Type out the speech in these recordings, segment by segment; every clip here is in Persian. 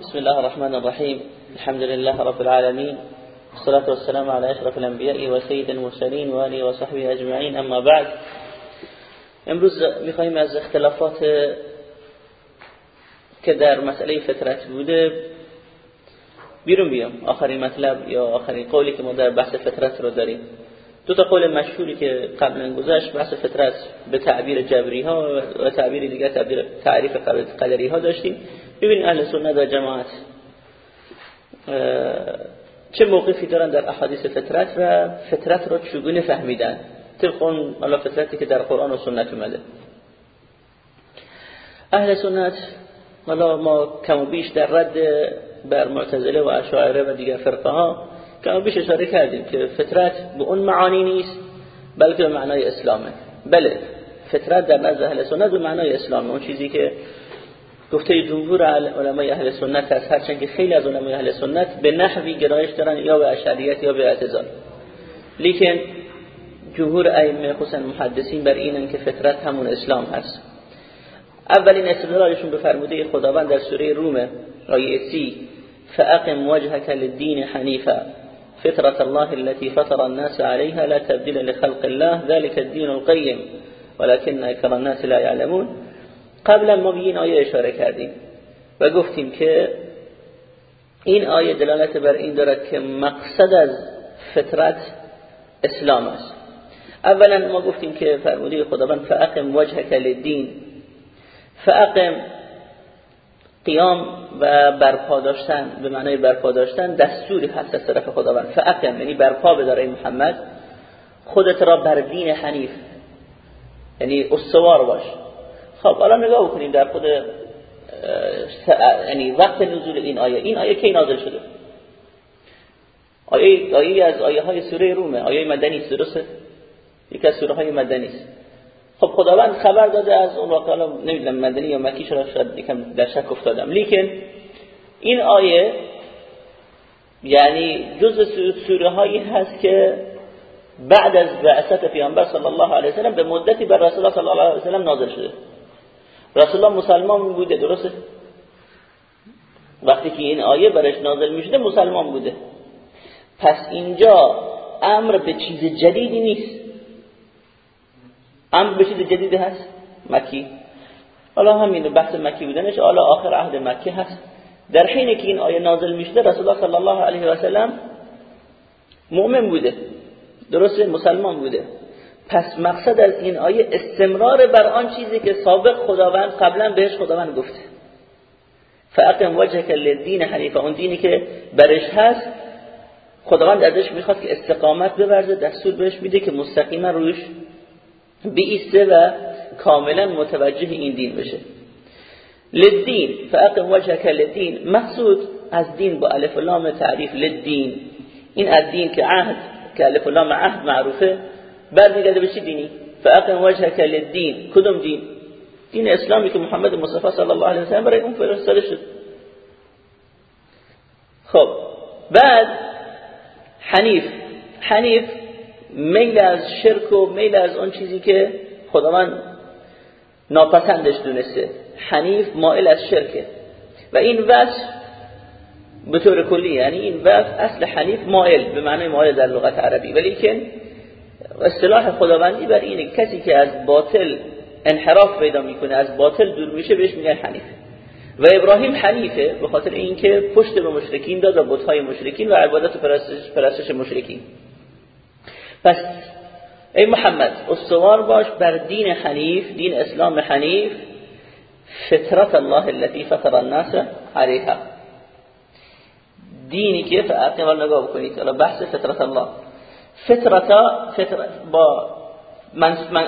بسم الله الرحمن الرحيم. الحمد لله رب العالمين. والصلاة والسلام على أشرف الأنبياء وسيد المرسلين وآله وصحبه أجمعين. أما بعد امروز می‌خوایم از اختلافات که در مسئله فطرت بوده بیرون بیام. آخرین مطلب یا آخرین قولی که ما در بحث فطرت رو داریم. دو تا قول مشهوری که قبلا گذشت بحث فطرت به تعبیر جبری ها و تعبیر دیگر تعبیر تعریف قدری ها داشتیم. ببینید اهل سنت و جماعت چه موقفی دارن در احادیث فطرت و فطرت رو چگونه فهمیدن؟ طبق اون فطرتی که در قرآن و سنت اومده. اهل سنت حالا ما کم و بیش در رد بر معتزله و اشاعره و دیگر فرقه ها کم و بیش اشاره کردیم که فطرت به اون معانی نیست بلکه به معنای اسلامه. بله فطرت در نزد اهل سنت به معنای اسلامه. اون چیزی که گفته جمهور علمای اهل سنت هست هرچند که خیلی از علمای اهل سنت به نحوی گرایش دارن یا به اشعریت یا به اعتزال. لیکن جمهور ائمه خصوصا محدثین بر اینن که فطرت همون اسلام هست. اولین استدلالشون به فرموده خداوند در سوره روم آیه سی فاقم وجهك للدين حنيفا فطرة الله التي فطر الناس عليها لا تبديل لخلق الله ذلك الدين القيم. ولكن أكثر الناس لا يعلمون. قبلا ما به این آیه إشارة کردیم. و گفتیم دلالت بر دارد که مقصد از فطرت اسلام اولا ما گفتیم که فأقم وجهك للدین. فأقم قیام و برپا داشتن به معنای برپا داشتن دستوری هست از طرف خداوند. فاقم یعنی برپا بدار محمد. خودت را بر دین حنیف یعنی استوار باش. خب حالا نگاه بکنیم در خود یعنی وقت نزول این آیه. این آیه کی نازل شده؟ آیه آیه از آیه های سوره رومه. آیه مدنی درسته یکی از سوره های مدنی است. خب خداوند خبر داده از اون واقعا نمی‌دونم مدنی یا مکی شده شاید یکم در شک افتادم. لیکن این آیه یعنی جز سوره هایی هست که بعد از بعثت پیامبر صلی الله علیه و سلم به مدتی بر رسول الله صلی الله علیه و سلم نازل شده. رسول الله مسلمان بوده درسته؟ وقتی که این آیه برش نازل می‌شده مسلمان بوده. پس اینجا امر به چیز جدیدی نیست. امر به چیز جدیدی هست؟ مکی. حالا همین بحث مکی بودنش حالا آخر عهد مکی هست. در حینی که این آیه نازل می‌شده رسول الله صلی الله علیه و سلم مؤمن بوده. درسته؟ مسلمان بوده. پس مقصد از این آیه استمرار بر آن چیزی که سابق خداوند قبلا بهش خداوند گفته. فاقم وجهك للدین حنیفه اون دینی که برش هست خداوند ازش می‌خواد که استقامت بورزه دستور بهش میده که مستقیما روش بیسته و کاملا متوجه این دین بشه. للدین فاقم وجهك للدین مقصود از دین با الف لام تعریف للدین. این از دین که عهد که الف لام عهد معروفه. برمیگرده به چی دینی؟ فاقم وجهك للدین. کدوم دین؟ دین اسلامی که محمد مصطفی صلی الله علیه و سلم برای اون فرستاده شد. خب بعد حنیف. حنیف میل از شرک و میل از اون چیزی که خداوند ناپسندش دونسته. حنیف مائل از شرکه. و این وصف به طور کلی یعنی این وصف اصل حنیف مائل به معنی مائل در لغت عربی. ولی که اصطلاح خداوندی بر اینه کسی که از باطل انحراف پیدا می‌کنه از باطل دور میشه بهش میگن حنیف. و ابراهیم حنیفه به خاطر اینکه پشت به مشرکین داد و بت‌های مشرکین و عبادت و پرستش, پرستش مشرکین. پس ای محمد استوار باش بر دین حنیف دین اسلام حنیف فطرت الله التي فطر الناس عليها دینی که فاقم نگاه بکنید حالا بحث فطرت الله. فطرت با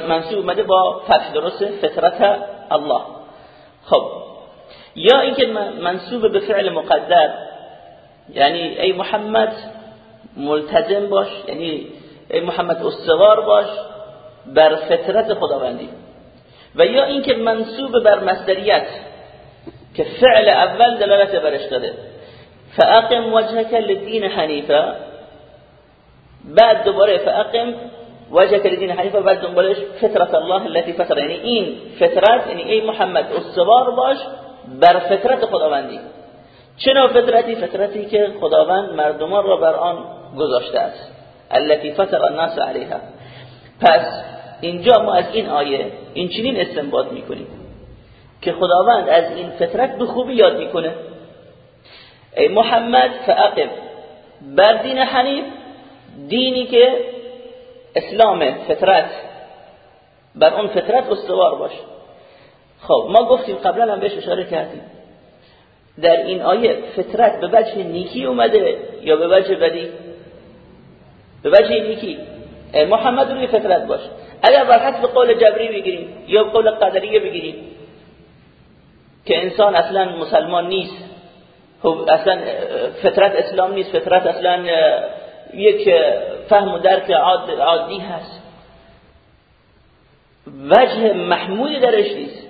منصوب اومده با فتح درسته فطرت الله. خب یا اینکه منصوب به فعل مقدر یعنی ای محمد ملتزم باش یعنی ای محمد استوار باش بر فطرت خداوندی. و یا اینکه منصوب بر مصدریت که فعل اول دلالت برش داده فاقم وجهك للدین حنیفا. بعد دوباره فاقم وجهك للدین حنیفا بعد دنبالش فطرت الله التي فطر. یعنی این فطرت یعنی ای محمد استوار باش بر فطرت خداوندی. چه نوع فطرتی؟ فطرتی که خداوند مردمان را بر آن گذاشته است. التي فطر الناس عليها پس اینجا ما از این آیه این چنین استنباط می‌کنیم که خداوند از این فطرت به خوبی یاد می‌کنه. ای محمد فاقم بر دین حنیف دینی که اسلام فطرت بر اون فطرت استوار باشه خب ما گفتیم قبلا هم بهش اشاره کردیم. در این آیه فطرت به وجه نیکی اومده یا به وجه بدی؟ به وجه نیکی محمد روی فطرت باش. اگر بر حسب قول جبری بگیریم یا قول قدریه بگیریم که انسان اصلا مسلمان نیست خب اصلا فطرت اسلام نیست فطرت اصلا یک فهم و درک عادی هست. وجه محمود درش نیست.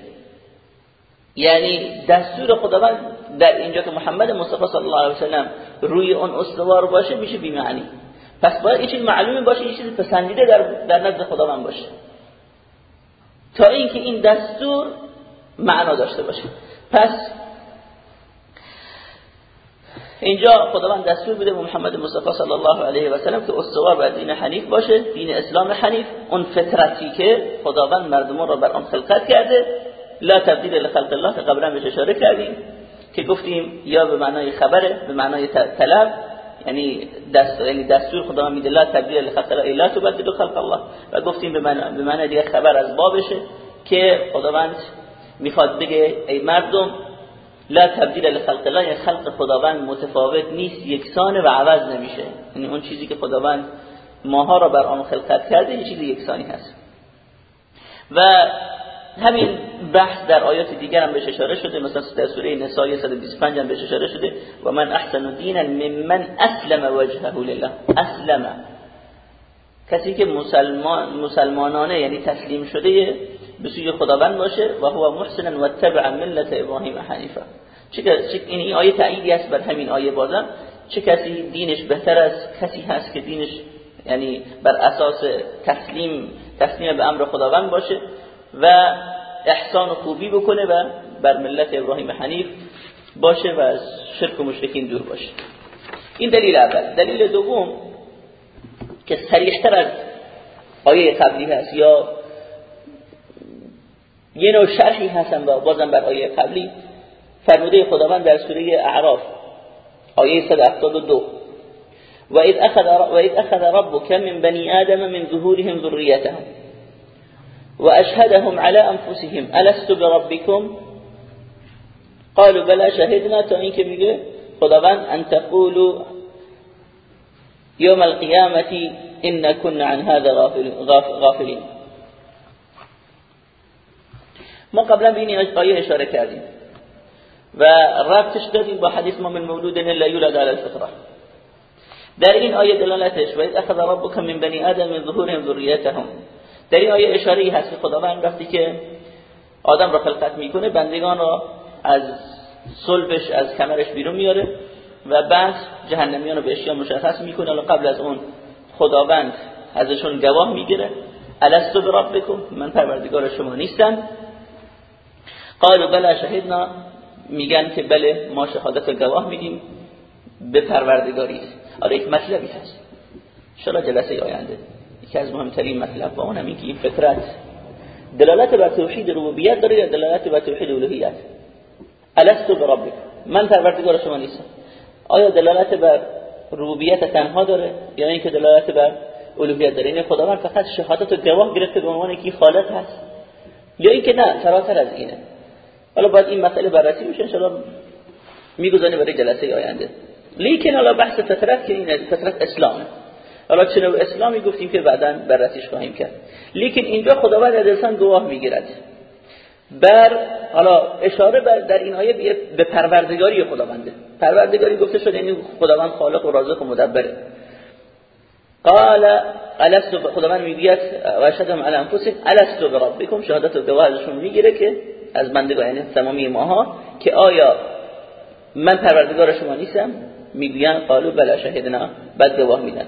یعنی دستور خداوند در اینجا که محمد مصطفی صلی الله علیه وسلم روی اون استوار باشه میشه بی معنی پس باید این چیز معلوم باشه این چیز پسندیده در, در نزد خداوند باشه. تا اینکه این دستور معنا داشته باشه. پس اینجا خداوند دستور بده به محمد مصطفی صلی الله علیه و سلم که استوار بر دین حنیف باشه دین اسلام حنیف اون فطرتی که خداوند مردمان را بر آن خلقت کرده. لا تبدیل لخلق الله که قبلا بهش اشاره کردیم که گفتیم یا به معنای خبره به معنای طلب یعنی دست یعنی دستور خداوند میده لا تبدیل لخلق الله لا تبدل خلق الله. و گفتیم به معنای به معنای دیگه خبر از بابشه که خداوند می‌خواد بگه ای مردم لا تبدیل لخلق الله یعنی خلق خداوند متفاوت نیست یکسان و عوض نمیشه. یعنی اون چیزی که خداوند ماها را بر آن خلقت کرده یه چیز یکسانی هست. و همین بحث در آیات دیگر هم بهش اشاره شده مثلا در سوره نساء 125 هم بهش اشاره شده و من احسن دینا ممن اسلم وجهه لله. اسلم. کسی که مسلمان مسلمانانه یعنی تسلیم شده به سوی خداوند باشه و هو محسن و تبع ملت ابراهیم حنیفه چه این, این آیه تأییدی است بر همین آیه بازم. چه کسی دینش بهتر از کسی هست که دینش یعنی بر اساس تسلیم تسلیم به امر خداوند باشه. و احسان و خوبی بکنه و بر ملت ابراهیم حنیف باشه و از شرک و مشرکین دور باشه. این دلیل اول. دلیل دوم که صریحتر از آیه قبلی هست یا یه نوع شرحی هستن با بازم بر آیه قبلی فرموده خداوند در سوره اعراف آیه 172 و اذ اخذ و اذ اخذ ربك من بني آدم من ظهورهم ذريتهم واشهدهم على انفسهم الست بربكم؟ قالوا بلا شهدنا. تا اینکه میگه خداوند ان تقولوا يوم القيامة إن كنا عن هذا غافلين ما قبلا به این آیه اشاره کردیم و ربطش دادیم با حدیث ما من مولود الا یولد على الفطره. در این آیه دلالتش و اخذ ربک من بنی آدم من ظهورهم ذریتهم. در این آیه اشاره هست که خداوند وقتی که آدم را خلقت می‌کنه بندگان را از صلبش از کمرش بیرون میاره و بعد جهنمیان رو به اشیا مشخص می‌کنه. قبل از اون خداوند ازشون گواه می‌گیره. الستو بربکم؟ من پروردگار شما نیستم. قالوا بلا شهدنا. میگن که بله ما شهادت گواه میدیم به پروردگاری. آره یک مطلبی هست. شلا جلسه آینده. یکی از مهمترین مطلب با اونم این که این فطرت دلالت بر توحید ربوبیت داره یا دلالت بر توحید الوهیت؟ الستو بربک. من پروردگار شما نیستم. آیا دلالت بر ربوبیت تنها داره یا اینکه دلالت بر الوهیت داره؟ این یعنی خداوند فقط شهادت و گواه گرفته به عنوان کی خالق هست؟ یا اینکه نه فراتر از اینه. حالا باید این مسئله بررسی میشه ان میگذانی برای جلسه آینده. لیکن حالا بحث فطرت که اینه فطرت اسلامه حالا چنو اسلامی گفتیم که بعدا بررسیش خواهیم کرد. لیکن اینجا خداوند انسان گواه می‌گیرد. بر حالا اشاره بر در این آیه به پروردگاری خداونده. پروردگاری گفته شده یعنی خداوند خالق و رازق و مدبره. قال الست خداوند می‌گوید و اشهدهم علی انفسهم الست بربکم. شهادت و گواه ازشون می‌گیره که از بندگان یعنی تمامی ماها که آیا من پروردگار شما نیستم؟ می‌گوین قالو بلا شهدنا. بعد گواه میدن.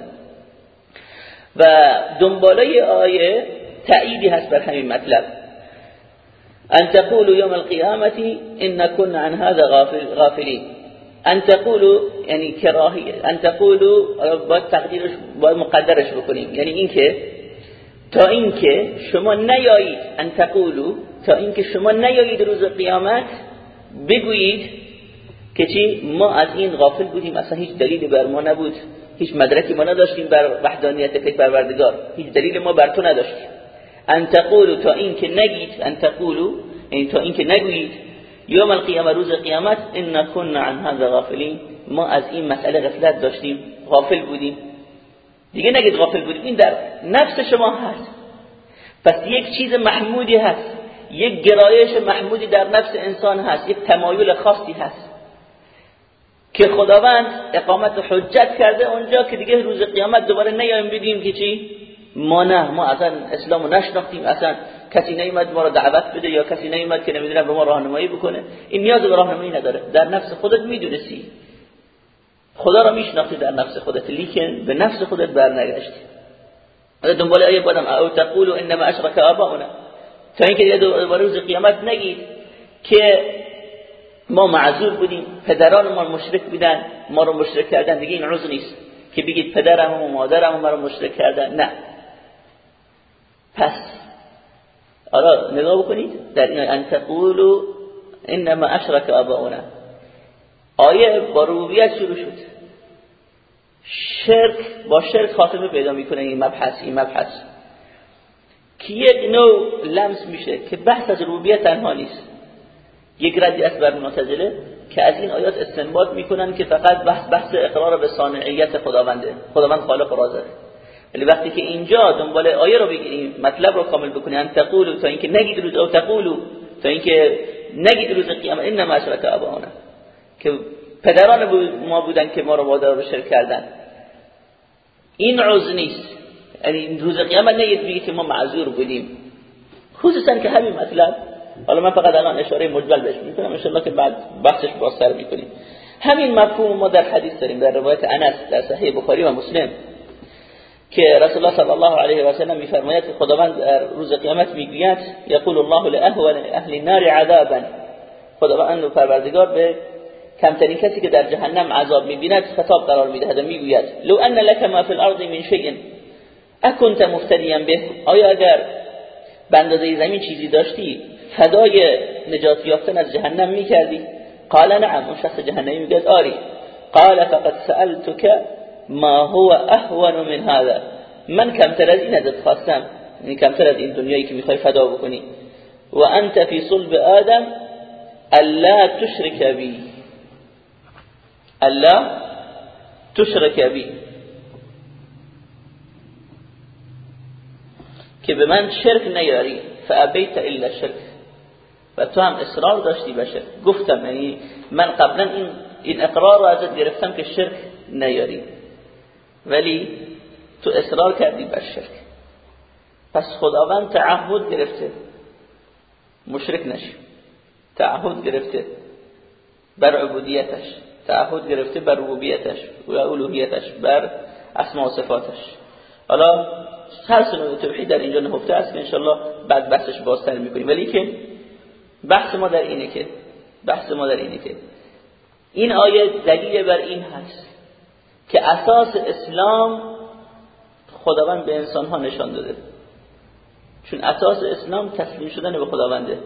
و دنباله آیه تأییدی هست بر همین مطلب. ان تقولوا يوم القيامة ان كنا عن هذا غافل غافلين ان تقولوا یعنی کراهی ان تقولوا باید تقدیرش باید مقدرش بکنیم. یعنی اینکه تا اینکه شما نیایید ان تقولوا تا اینکه شما نیایید روز قیامت بگویید که چی؟ ما از این غافل بودیم اصلا هیچ دلیلی بر ما نبود. هیچ مدرکی ما نداشتیم بر وحدانیت فکر پروردگار. هیچ دلیل ما بر تو نداشتیم. ان تقولوا تا اینکه نگید ان تقولوا یعنی تا اینکه نگویید یوم القیامه روز قیامت ان كنا عن هذا غافلین. ما از این مسئله غفلت داشتیم غافل بودیم. دیگه نگید غافل بودیم این در نفس شما هست. پس یک چیز محمودی هست یک گرایش محمودی در نفس انسان هست یک تمایل خاصی هست. که خداوند اقامت حجت کرده اونجا که دیگه روز قیامت دوباره نیایم بگیم که چی؟ ما نه ما اصلا اسلامو نشناختیم اصلا کسی نیومد ما رو دعوت بده یا کسی نیومد که نمی‌دونم به ما راهنمایی بکنه. این نیاز به راهنمایی نداره. در نفس خودت می‌دونستی. خدا را میشناختی در نفس خودت لیکن به نفس خودت برنگشتی. دنبال آیه بادم او تقولوا انما اشرك اباؤنا تا اینکه دوباره روز قیامت نگید که ما معذور بودیم پدران ما مشرک بودن ما رو مشرک کردن. دیگه این عذر نیست که بگید پدرم و مادرم ما رو مشرک کردن. نه. پس حالا نگاه بکنید. در این ان تقولوا انما اشرك اباؤنا آیه با ربوبیت شروع شد. شرک با شرک خاتمه پیدا می‌کنه این مبحث این مبحث. که یک نوع لمس میشه که بحث از ربوبیت تنها نیست. یک ردی است بر معتزله که از این آیات استنباط می‌کنن که فقط بحث بحث اقرار به صانعیت خداونده خداوند خالق و رازق ولی وقتی که اینجا دنبال آیه رو بگیریم مطلب رو کامل بکنیم ان تقولوا تا اینکه نگید روز او تقولوا تا اینکه نگید روز قیامت انما اشرک اباؤنا که پدران ما بودن که ما رو وادار به شرک کردن. این عذر نیست. یعنی روز قیامت نگید بگید که ما معذور بودیم. خصوصا که همین مطلب حالا من فقط الان اشاره مجمل بهش می‌کنم ان که بعد بحثش سر می‌کنیم. همین مفهوم ما در حدیث داریم در روایت انس در صحیح بخاری و مسلم که رسول الله صلی الله علیه و سلم میفرماید که خداوند در روز قیامت می‌گوید یقول الله لاهون اهل النار عذابا. خداوند پروردگار به کمترین کسی که در جهنم عذاب می‌بیند خطاب قرار می‌دهد و می‌گوید لو ان لك ما فی الارض من شیء اكنت مفتریا به آیا اگر بندازه زمین چیزی داشتی فدای نجات یافتن از جهنم میکردی؟ قال نعم اون شخص جهنمی میگه آری. قال فقد سألتك ما هو اهون من هذا. من کمتر از این ازت خواستم. یعنی کمتر از این دنیایی که میخوای فدا بکنی. و انت فی صلب آدم الا تشرك بی. الا تشرك بی. که به من شرک نیاری. فابیت الا شرک. و تو هم اصرار داشتی بشه گفتم یعنی من قبلا این این اقرار رو ازت گرفتم که شرک نیاری. ولی تو اصرار کردی بر شرک. پس خداوند تعهد گرفته. مشرک نشی. تعهد گرفته بر عبودیتش. تعهد گرفته بر ربوبیتش و الوهیتش بر اسماء و صفاتش. حالا هر توحید در اینجا نهفته است که انشالله بعد بحثش بازتر می‌کنیم. ولی که بحث ما در اینه که بحث ما در اینه که این آیه دلیل بر این هست که اساس اسلام خداوند به انسان ها نشان داده. چون اساس اسلام تسلیم شدن به خداونده.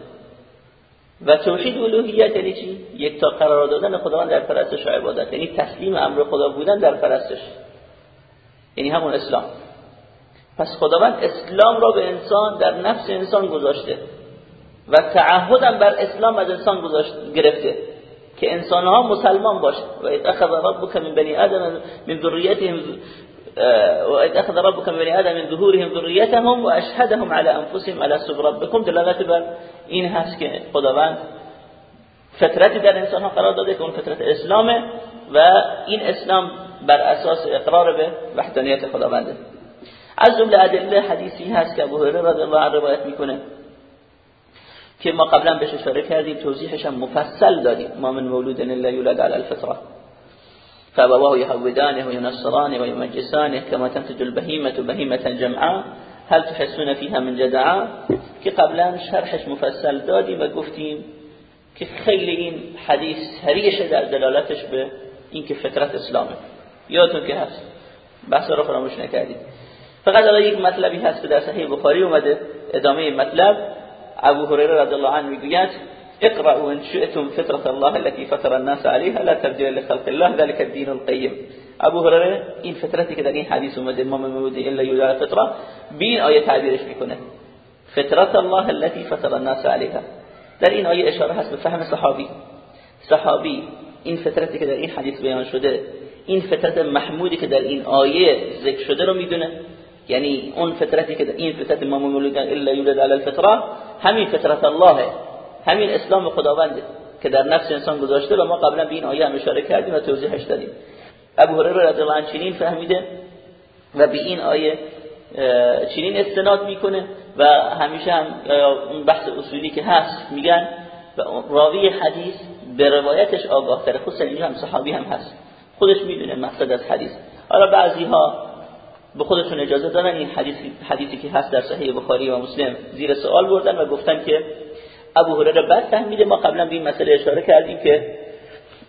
و توحید الوهیت یعنی چی؟ یک تا قرار دادن خداوند در پرستش و عبادت. یعنی تسلیم امر خدا بودن در پرستش. یعنی همون اسلام. پس خداوند اسلام را به انسان در نفس انسان گذاشته. و تعهدم بر اسلام از انسان گذاشت گرفته. که انسان ها مسلمان باشه و اتخذ ربک من بنی آدم من ذریتهم و اتخذ ربک من بنی آدم من ظهورهم ذریتهم و اشهدهم على انفسهم على سب ربكم دلالت بر این هست که خداوند فطرتی در انسان ها قرار داده که اون فطرت اسلامه و این اسلام بر اساس اقرار به وحدانیت خداونده. از جمله ادله حدیثی هست که ابو هریره رضی الله عنه روایت می‌کنه. که ما قبلا بهش اشاره کردیم توضیحش هم مفصل دادیم. ما من مولود الا یولد علی الفطره. فابواه يهودانه وينصرانه ويمجسانه كما تنتج البهيمة بهيمة جمعاء. هل تحسون فيها من جدعاء؟ که قبلا شرحش مفصل دادیم و گفتیم که خیلی این حدیث سریعش در دلالتش به اینکه فطرت اسلامه. یادتون که هست. بحث رو فراموش نکردید. فقط الان یک مطلبی هست که در صحیح بخاری اومده. ادامه مطلب. ابو هریره رضی الله عنه می‌گوید اقرأوا ان شئتم فطرة الله التي فطر الناس عليها لا تبديل لخلق الله ذلك الدين القيم ابو هریره این فطرتی که در این حدیث اومده ما مولود الا یولد فطره بین آیه تعبیرش می‌کنه فطرت الله التي فطر الناس عليها در این آیه اشاره هست به فهم صحابی صحابی این فطرتی که در این حدیث بیان شده این فطرت محمودی که در این آیه ذکر شده رو می‌دونه یعنی اون فطرتی که این فطرت ما مولود الا یولد علی الفطره همین فطرت الله همین اسلام خداونده که در نفس انسان گذاشته و ما قبلا به این آیه هم اشاره کردیم و توضیحش دادیم. ابو هریره رضی الله عنه چنین فهمیده و به این آیه چنین استناد می‌کنه و همیشه هم اون بحث اصولی که هست میگن راوی حدیث به روایتش آگاه تره خصوصا اینجا هم صحابی هم هست. خودش می‌دونه مقصد از حدیث. حالا بعضی ها به خودشون اجازه دارن این حدیث حدیثی که هست در صحیح بخاری و مسلم زیر سوال بردن و گفتن که ابو هریره بد فهمیده ما قبلا به این مسئله اشاره کردیم که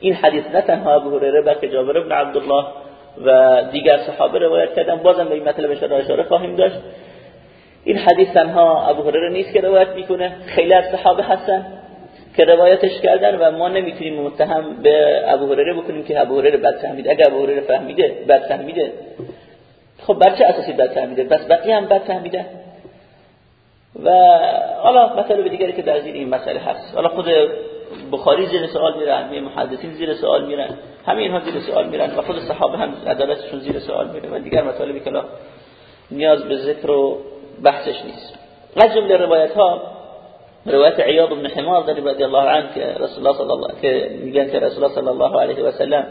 این حدیث نه تنها ابو هریره بلکه جابر بن عبدالله و دیگر صحابه روایت کردن. بازم به این مطلب اشاره اشاره خواهیم داشت. این حدیث تنها ابو هریره نیست که روایت می‌کنه. خیلی از صحابه هستن که روایتش کردن و ما نمی‌تونیم متهم به ابو هریره بکنیم که ابو هریره بد فهمیده اگر ابو هریره فهمیده بد فهمیده خب بر چه اساسی بد فهمیده پس بقیه هم بد فهمیده و حالا مطلب دیگری که در زیر این مسئله هست. حالا خود بخاری زیر سوال میرن همه محدثین زیر سوال میرن همه اینها زیر سوال میرن و خود صحابه هم عدالتشون زیر سوال میره و دیگر مطالبی که نیاز به ذکر و بحثش نیست. از جمله روایت ها روایت عیاض بن حمار رضی الله عنه که رسول الله صلی الله که میگن که رسول الله صلی الله علیه و سلم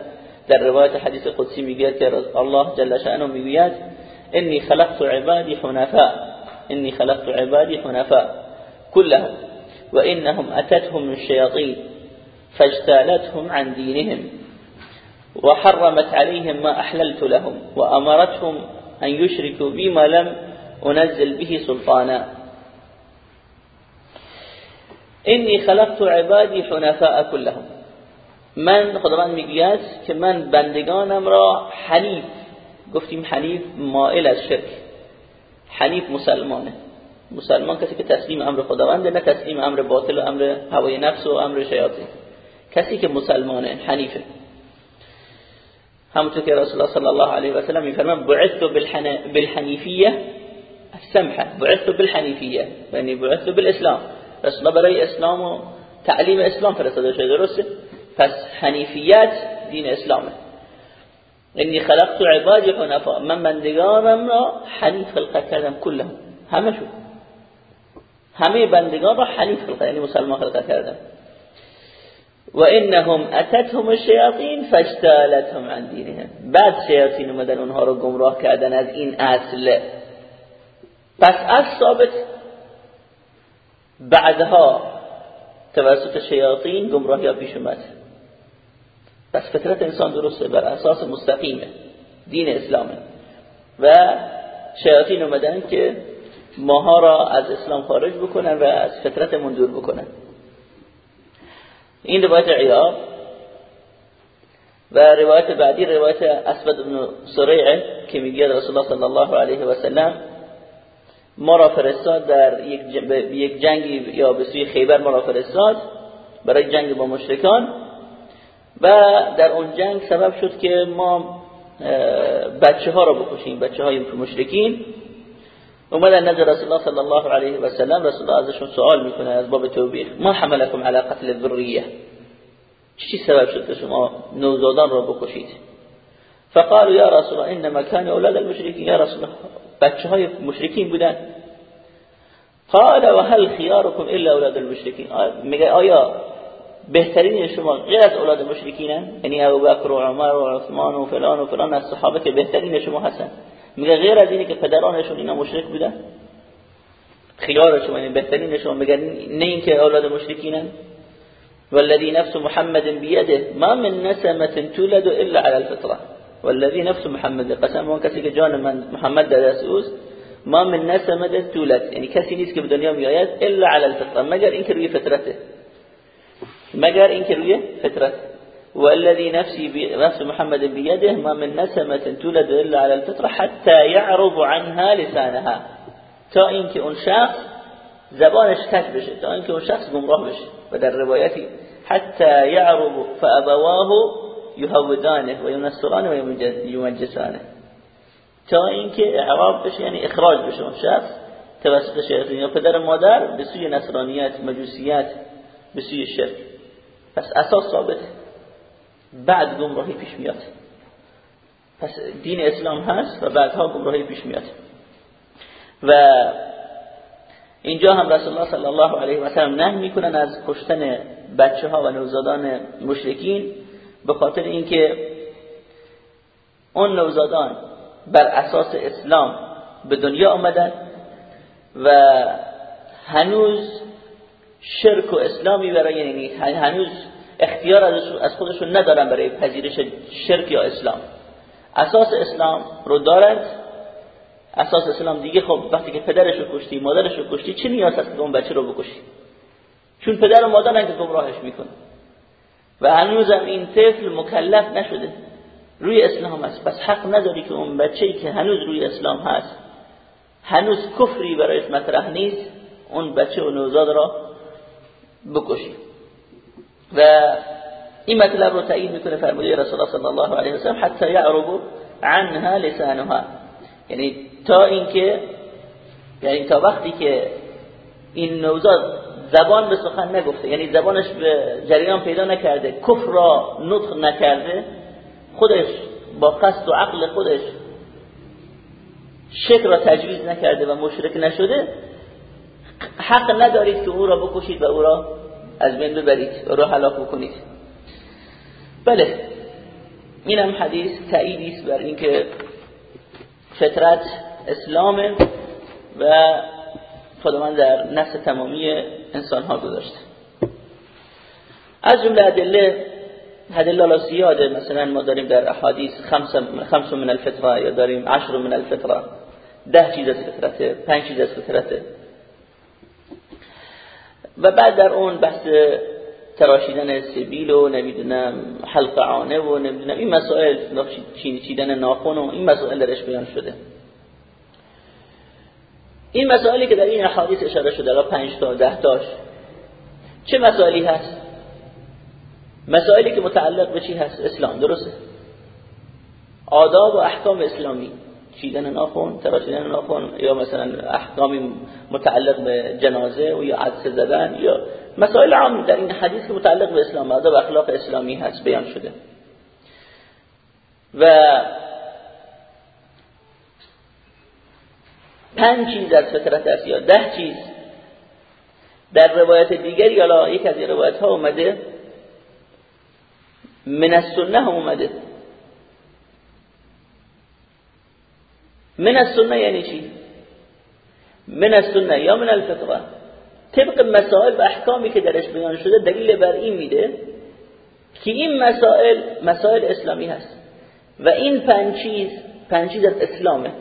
در روایت حدیث قدسی میگه که الله جل شأنه میگوید انی خلقت عبادی حنفاء. انی خلقت عبادی حنفاء. كلهم وإنهم أتتهم الشياطين فاجتالتهم عن دينهم وحرمت عليهم ما أحللت لهم وأمرتهم أن يشركوا بما لم أنزل به سلطانا. إني خلقت عبادي حنفاء كلهم من خداوند می‌گوید که من بندگانم را حنیف گفتیم حنیف مائل از شرک. حنیف مسلمانه. مسلمان کسی که تسلیم امر خداونده نه تسلیم امر باطل و امر هوای نفس و امر شیاطین. کسی که مسلمانه حنیفه. همونطور که رسول الله صلی الله علیه و سلم میفرمان بعثت بالحنیفیه السمحه بعثت بالحنیفیه. یعنی بعثت بالاسلام. رسول الله برای اسلام و تعلیم اسلام فرستاده شده درسته؟ پس حنیفیت دین اسلامه. انی خلقت عبادی حنفا. من بندگانم را حنیف خلقت کردم کلهم. شد همه بندگان را حنیف خلقت یعنی مسلمان خلقت کردم. و انهم اتتهم الشیاطین فاجتالتهم عن دینهم. بعد شیاطین اومدن اونها رو گمراه کردن از این اصل. پس از ثابت بعدها توسط شیاطین گمراهی ها پیش پس فطرت انسان درسته بر اساس مستقیمه دین اسلامه و شیاطین اومدن که ماها را از اسلام خارج بکنن و از فطرتمون دور بکنن. این روایت عیاب و روایت بعدی روایت اسود بن سریعه که میگه رسول الله صلی الله علیه و سلم ما را فرستاد در یک جنگی یا به سوی خیبر ما را فرستاد. برای جنگ با مشرکان و در اون جنگ سبب شد که ما بچه ها را بکشیم بچه های مشرکین. اومدن نزد رسول الله صلی الله علیه و سلم. رسول الله ازشون سوال می‌کنه از باب توبیخ ما حملكم على قتل الذریه؟ چی سبب شد که شما نوزادان را بکشید؟ فقالوا یا رسول الله انما كان اولاد المشركين یا رسول الله بچه های مشرکین بودن. قال و هل خياركم الا اولاد المشركين میگه آیا بهترین شما غیر از اولاد مشرکین یعنی ابوبکر و عمر و عثمان و فلان و فلان از صحابه که بهترین شما هستن. میگه غیر از اینی که پدرانشون اینا مشرک بودن. خیار شما یعنی بهترین شما میگن نه اینکه اولاد مشرکینن. والذي نفس محمد بيده ما من نسمة تولد الا على الفطره والذي نفس محمد قسم اون کسی که جان من محمد در اوست ما من نسمة تولد. یعنی کسی نیست که به دنیا میآید الا على الفطره مگر اینکه روی فطرته. مگر اینکه روی فطرت. والذي نفسي نفس محمد بيده ما من نسمة تولد إلا على الفطرة حتى يعرض عنها لسانها. تا اینکه اون شخص زبانش تک بشه تا اینکه اون شخص گمراه بشه. و در روایتی حتى يعرض فأبواه يهودانه و ينصرانه و يمجسانه. تا اینکه اعراب بشه یعنی اخراج بشه اون شخص توسط شیاطین یا پدر مادر به سوی نصرانیت مجوسیت به سوی شرک. پس اساس ثابته. بعد گمراهی پیش میاد. پس دین اسلام هست و بعدها گمراهی پیش میاد. و اینجا هم رسول الله صلی الله علیه و سلم نه می‌کنن از کشتن بچه ها و نوزادان مشرکین به خاطر اینکه اون نوزادان بر اساس اسلام به دنیا آمدن و هنوز شرک و اسلامی برای یعنی هنوز اختیار از خودشون ندارن برای پذیرش شرک یا اسلام. اساس اسلام رو دارند اساس اسلام دیگه خب وقتی که پدرش رو کشتی مادرش رو کشتی چه نیاز هست که اون بچه رو بکشی؟ چون پدر و مادر که گمراهش می‌کنه. و هنوزم این طفل مکلف نشده. روی اسلام است. پس حق نداری که اون بچه‌ای که هنوز روی اسلام هست هنوز کفری برایش مطرح نیست اون بچه و نوزاد را بکشی. و این مطلب رو تایید می‌کنه فرموده رسول الله صلی الله علیه و سلم حتی یعرب عنها لسانها. یعنی تا اینکه یعنی تا وقتی که این نوزاد زبان به سخن نگفته یعنی زبانش به جریان پیدا نکرده کفر را نطق نکرده خودش با قصد و عقل خودش شکر را تجویز نکرده و مشرک نشده حق ندارید که او را بکشید و او را از بین ببرید و را هلاک بکنید. بله. اینم حدیث تاییدی است بر اینکه فطرت اسلامه و خداوند در نفس تمامی انسان ها گذاشته. از جمله ادله ادله زیاده. مثلا ما داریم در احادیث خمس من الفطره یا داریم عشر من الفطره. ده چیز از فطرته پنج چیز از و بعد در اون بحث تراشیدن سبیل و نمی‌دونم حلق عانه و نمی‌دونم این مسائل چیدن ناخن و این مسائل درش بیان شده. این مسائلی که در این احادیث اشاره شده را پنج تا ده تاش چه مسائلی هست؟ مسائلی که متعلق به چی هست؟ اسلام درسته؟ آداب و احکام اسلامی. چیدن ناخن تراشیدن ناخن یا مثلا احکامی متعلق به جنازه و یا عدس زدن یا مسائل عام در این حدیث که متعلق به اسلام و اخلاق اسلامی هست بیان شده. و پنج چیز از فطرت است یا ده چیز در روایت دیگری حالا یک از روایت ها اومده من السنه هم اومده. من السنه یعنی چی؟ من السنه یا من الفطره طبق مسائل و احکامی که درش بیان شده دلیل بر این میده که این مسائل مسائل اسلامی هست و این پنج چیز از اسلامه.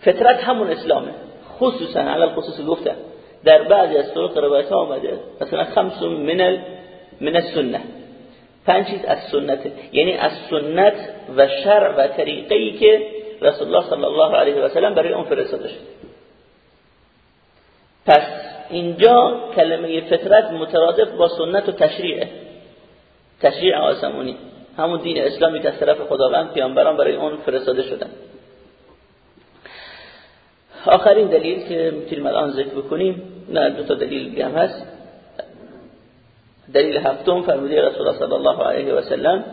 فطرت همون اسلامه. خصوصا علی خصوص گفتن در بعضی از طرق روایت ها آمده مثلا خمس من ال من السنه پنج چیز از سنته. یعنی از سنت و شرع و طریقی که رسول الله صلی الله علیه و سلم برای اون فرستاده شد پس اینجا کلمه فطرت مترادف با سنت و تشریعه. تشریع آسمونی. همون دین اسلامی که از طرف خداوند پیامبران برای اون فرستاده شدن آخرین دلیل که می‌تونیم الان ذکر بکنیم نه دو تا دلیل دیگه هست. دلیل هفتم فرموده رسول الله صلی الله علیه و سلم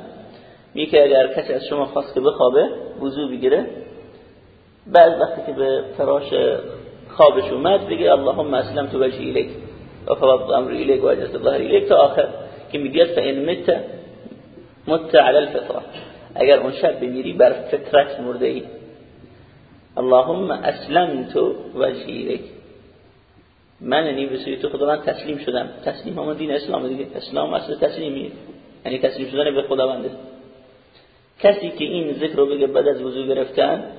میگه اگر کسی از شما خواست که بخوابه وضو بگیره بعد وقتی که به فراش خوابش اومد بگه اللهم اسلمت وجهی الیک و فوض امری الیک و اجلت ظهری الیک. تا آخر که میگه فان مت مت علی الفطره اگر اون شب بمیری بر فطرت مرده ای اللهم اسلمت وجهی الیک. من یعنی به سوی تو خدا تسلیم شدم. تسلیم همون دین اسلام دیگه. اسلام اصل تسلیمی یعنی تسلیم شدن به خداوند کسی که این ذکر رو بگه بعد از وضو گرفتن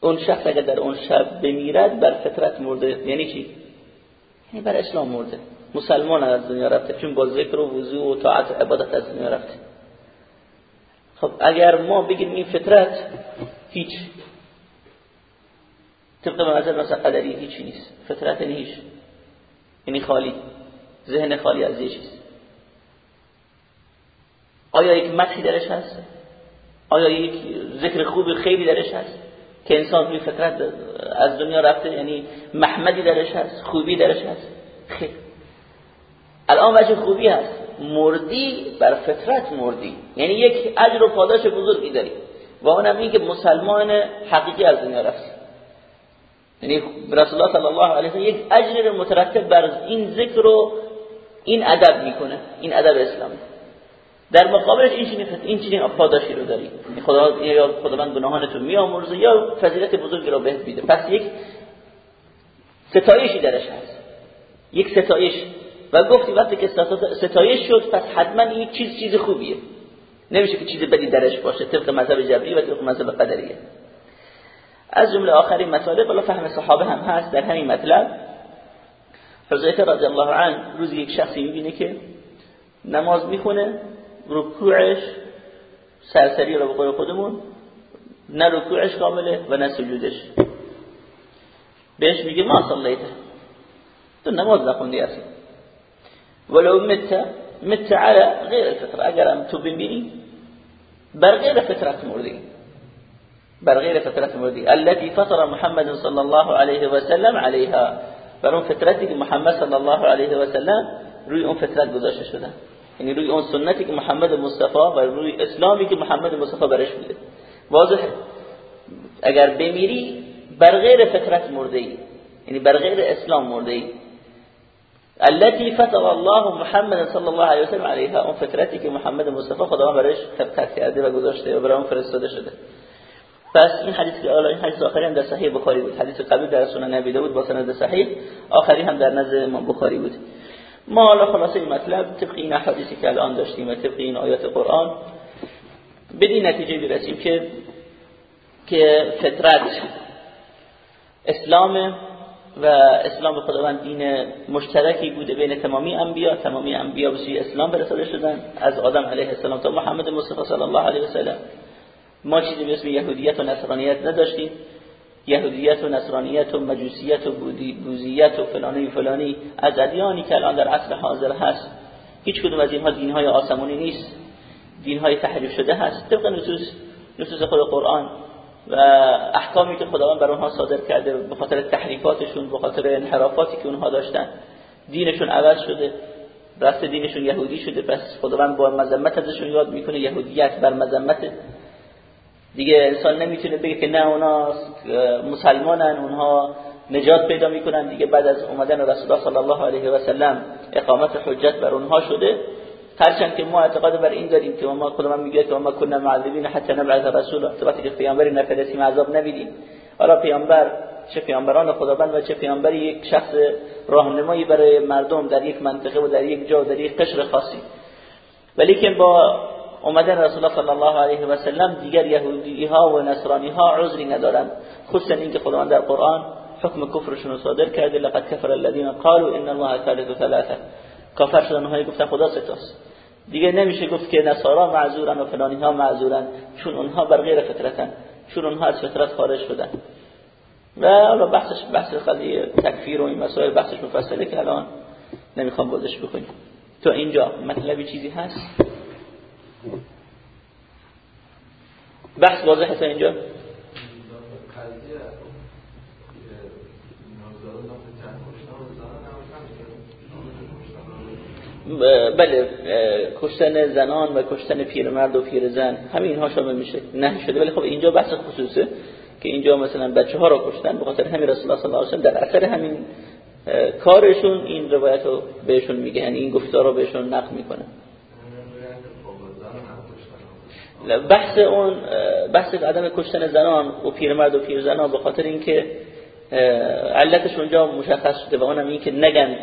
اون شخص اگر در اون شب بمیرد بر فطرت مرده. یعنی چی؟ یعنی بر اسلام مرده. مسلمان از دنیا رفته چون با ذکر و وضو و طاعت و عبادت از دنیا رفته. خب اگر ما بگیم این فطرت هیچ. طبق منظر مثلا قدری هیچی نیست. فطرت نیش یعنی خالی. ذهن خالی از یه چیز. آیا یک مدحی درش هست؟ آیا یک ذکر خوب خیلی درش هست؟ که انسان توی فطرت از دنیا رفته یعنی محمدی درش هست خوبی درش هست؟ خیر. الان وجه خوبی هست. مردی بر فطرت مردی. یعنی یک اجر و پاداش بزرگی داری. و اونم این که مسلمان حقیقی از دنیا رفتی یعنی رسول الله صلی الله علیه و یک اجر مترتب بر این ذکر و این ادب می‌کنه. این ادب اسلامی. در مقابلش این چنین این چنین پاداشی رو داری. یعنی خدا یا خداوند گناهانتو میامرزه یا فضیلت بزرگی رو بهت میده. پس یک ستایشی درش هست. یک ستایش. و گفتی وقتی که ستایش شد پس حتما این چیز چیز خوبیه. نمیشه که چیز بدی درش باشه. طبق مذهب جبری و طبق مذهب قدریه. از جمله آخرین مطالب ولی فهم صحابه هم هست در همین مطلب. حضرت رضی الله عنه روزی یک شخصی می‌بینه که نماز می‌خونه. رکوعش سرسری رو بقول خودمون نه رکوعش کامله و نه سجودش. بهش میگه ما صلیته تو نماز نخوندی اصلا. ولو مت مت على غیر الفطره اگرم تو بمیری بر غیر فطرت مردی. بر غیر فطرت مردی. التي فطر محمد صلی الله علیه و سلم عليها بر اون فطرتی که محمد صلی الله علیه و سلم روی اون فطرت گذاشته شده. یعنی روی اون سنتی که محمد مصطفی و روی اسلامی که محمد مصطفی برش بوده واضحه. اگر بمیری بر غیر فطرت مرده ای یعنی بر غیر اسلام مرده ای التي فطر الله محمد صلی الله علیه و سلم علیها اون فطرتی که محمد مصطفی خدا برش خلقت کرده و گذاشته و برای اون فرستاده شده. پس این حدیث که این حدیث آخری هم در صحیح بخاری بود. حدیث قبلی در سنن نبی بود با سند صحیح آخری هم در نزد امام بخاری بود. ما حالا خلاصه این مطلب طبق این حدیثی که الان داشتیم و طبق این آیات قرآن بدین نتیجه برسیم که که فطرت اسلام و اسلام خداوند دین مشترکی بوده بین تمامی انبیا. تمامی انبیا به سوی اسلام برساده شدن. از آدم علیه السلام تا محمد مصطفی صلی الله علیه و سلم. ما چیزی به اسم یهودیت و نصرانیت نداشتیم. یهودیت و نصرانیت و مجوسیت و بوذیت و فلانی و فلانی از ادیانی که الان در عصر حاضر هست. هیچ کدوم از اینها دینهای آسمانی نیست. دینهای تحریف شده هست. طبق نصوص نصوص خود قرآن و احکامی که خداوند بر اونها صادر کرده به خاطر تحریفاتشون به خاطر انحرافاتی که اونها داشتن دینشون عوض شده راست دینشون یهودی شده پس خداوند با مذمت ازشون یاد می‌کنه یهودیت بر مذمت دیگه انسان نمی‌تونه بگه که نه اونا مسلمانن اونها نجات پیدا می‌کنن. دیگه بعد از اومدن رسول الله صلی الله علیه و سلم اقامت حجت بر اونها شده. هرچند که ما اعتقاد بر این داریم که ما خودمون میگه که ما کننا معذبین حتی نبعث رسول وقتی که پیامبری نفرستیم عذاب نمیدیم. حالا پیامبر چه پیامبران خداوند و چه پیامبری یک شخص راهنمایی برای مردم در یک منطقه و در یک جا و در یک قشر خاصی. ولی که با اومدن رسول الله صلی الله علیه و سلم دیگر یهودی ها و نصرانی ها عذری ندارن خصوصا اینکه خداوند در قرآن حکم کفرشون صادر کرده لقد کفر الذين قالوا ان الله ثالث ثلاثه کافر شدن های گفتن خدا ستاست. دیگه نمیشه گفت که نصارا معذورن و فلانی ها معذورن چون اونها بر غیر فطرتن چون اونها از فطرت خارج شدن. و حالا بحثش بحث خیلی تکفیر و این مسائل بحثش مفصله که الان نمی‌خوام بازش بکنیم. تو اینجا مطلبی چیزی هست؟ بحث واضحه تا اینجا؟ بله کشتن زنان و کشتن پیرمرد و پیرزن همین ها شامل میشه نه شده. ولی خب اینجا بحث خصوصه که اینجا مثلا بچه ها را کشتن به خاطر همین رسول الله صلی الله علیه و در اثر همین کارشون این روایت رو بهشون میگه یعنی این گفتار رو بهشون نقل می‌کنه. بحث اون بحث عدم کشتن زنان و پیرمرد و پیرزنان به خاطر اینکه علتش اونجا مشخص شده و اونم این که نگن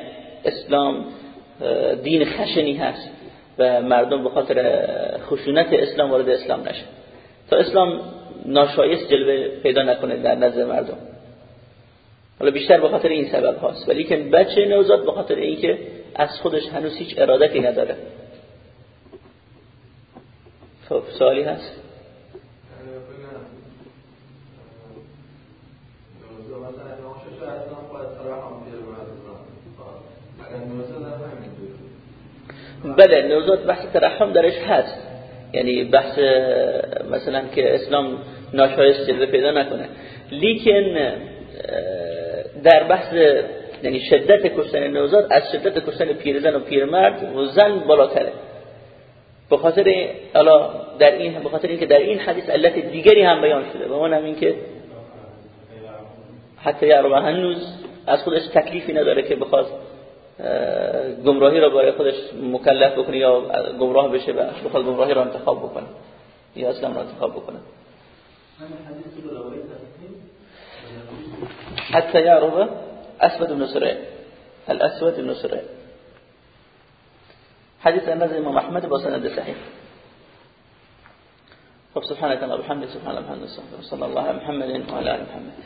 اسلام دین خشنی هست و مردم به خاطر خشونت اسلام وارد اسلام نشه تا اسلام ناشایست جلوه پیدا نکنه در نظر مردم. حالا بیشتر به خاطر این سبب هاست. ولی که بچه نوزاد به خاطر اینکه از خودش هنوز هیچ ارادتی نداره. خب سوالی هست؟ بله نوزاد بحث ترحم درش هست. یعنی بحث مثلا که اسلام ناشایست جلوه پیدا نکنه. لیکن در بحث یعنی شدت کشتن نوزاد از شدت کشتن پیرزن و پیرمرد و زن بالاتره. به خاطر الا در این به خاطر اینکه در این حدیث علت دیگری هم بیان شده. و اون هم این که حتی یعرب هنوز از خودش تکلیفی نداره که بخواد گمراهی را برای خودش مکلف بکنه یا گمراه بشه و بخواد گمراهی را انتخاب بکنه یا اسلام را انتخاب بکنه. حتى يعرض أسود بن سريع الأسود بن حديث النزل الإمام أحمد بسند صحيح. طب سبحانك اللهم وبحمدك سبحان الله وبحمده صلى الله على محمد وعلى آل محمد.